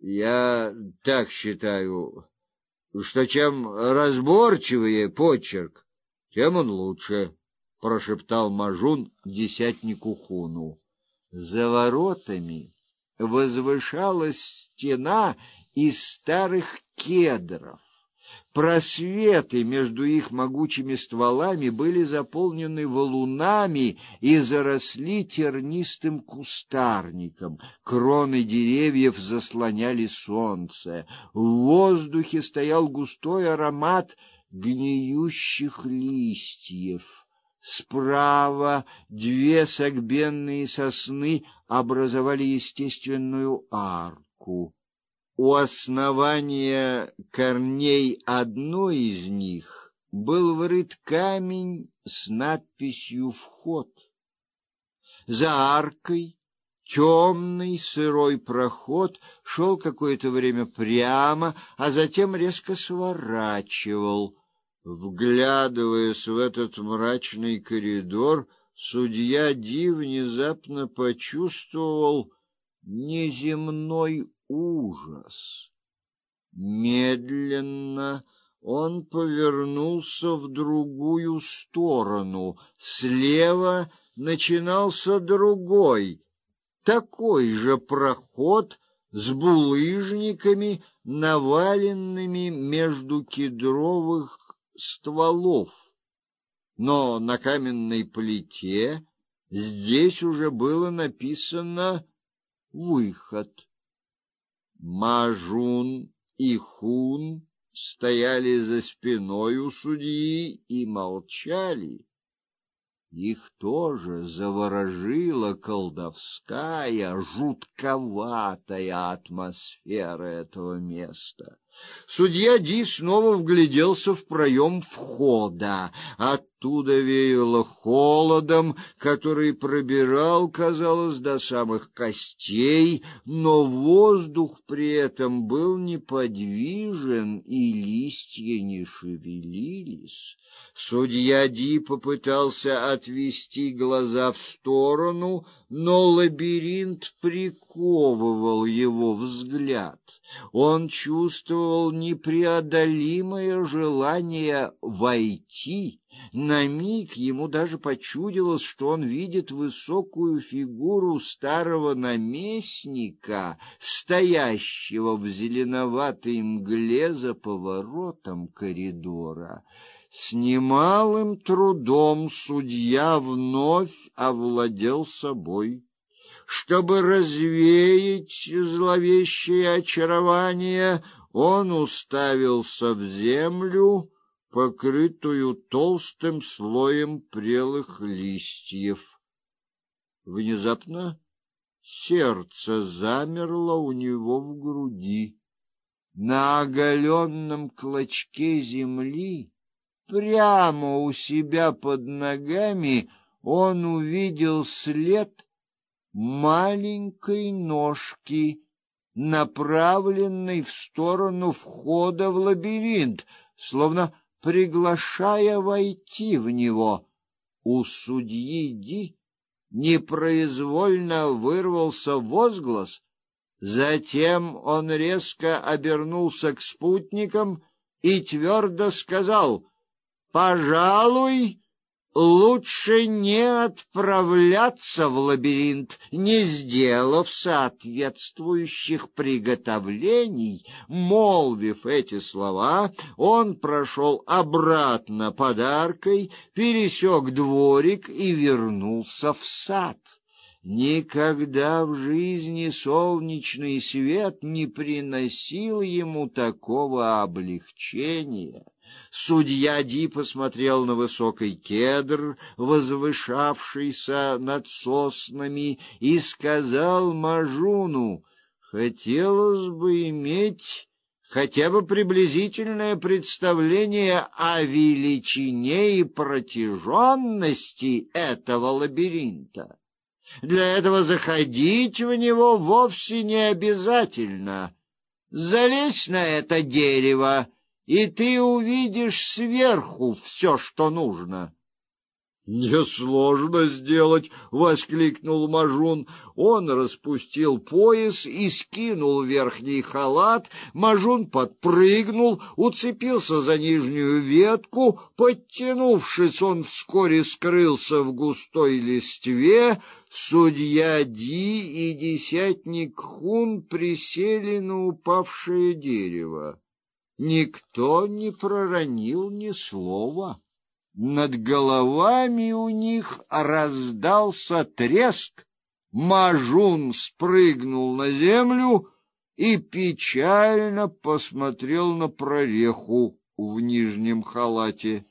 Я так считаю, что чем разборчивее почерк, тем он лучше, прошептал Мажун десятнику Хуну. За воротами возвышалась стена из старых кедров. Просветы между их могучими стволами были заполнены валунами и заросли тернистым кустарником. Кроны деревьев заслоняли солнце. В воздухе стоял густой аромат гниющих листьев. Справа две согбенные сосны образовали естественную арку. У основания корней одной из них был вырыт камень с надписью «Вход». За аркой темный сырой проход шел какое-то время прямо, а затем резко сворачивал. Вглядываясь в этот мрачный коридор, судья Ди внезапно почувствовал неземной ужас. Медленно он повернулся в другую сторону. Слева начинался другой, такой же проход с булыжниками, наваленными между кедровых стволов. Но на каменной плите здесь уже было написано «Выход». Мажун и Хун стояли за спиной у судьи и молчали. Их тоже заворожила колдовская, жутковатая атмосфера этого места. Судья Ди снова вгляделся в проем входа. Оттуда веяло холодом, который пробирал, казалось, до самых костей, но воздух при этом был неподвижен, и листья не шевелились. Судья Ди попытался отвести глаза в сторону, но лабиринт приковывал его взгляд. Он чувствовал непреодолимое желание войти. На миг ему даже почудилось, что он видит высокую фигуру старого наместника, стоящего в зеленоватой мгле за поворотом коридора. С немалым трудом судья вновь овладел собой чтобы развеять зловещее очарование, он уставился в землю, покрытую толстым слоем прелых листьев. Внезапно сердце замерло у него в груди. На оголенном клочке земли, прямо у себя под ногами, он увидел след маленькой ножки, направленной в сторону входа в лабиринт, словно приглашая войти в него. У судьи Ди непроизвольно вырвался возглас, затем он резко обернулся к спутникам и твердо сказал: "Пожалуй, лучше не отправляться в лабиринт, не сделав соответствующих приготовлений. Молвив эти слова, он прошел обратно подаркой, пересек дворик и вернулся в сад. Никогда в жизни солнечный свет не приносил ему такого облегчения. Судья Ди посмотрел на высокий кедр, возвышавшийся над соснами, и сказал Мажуну: "Хотелось бы иметь хотя бы приблизительное представление о величине и протяженности этого лабиринта. Для этого заходить в него вовсе не обязательно. Залезь на это дерево, и ты увидишь сверху все, что нужно. Несложно сделать, воскликнул Мажун. Он распустил пояс и скинул верхний халат. Мажун подпрыгнул, уцепился за нижнюю ветку, подтянувшись, он вскоре скрылся в густой листве. Судья Ди и десятник Хун присели на упавшее дерево. Никто не проронил ни слова. Над головами у них раздался треск. Мажун спрыгнул на землю и печально посмотрел на прореху в нижнем халате.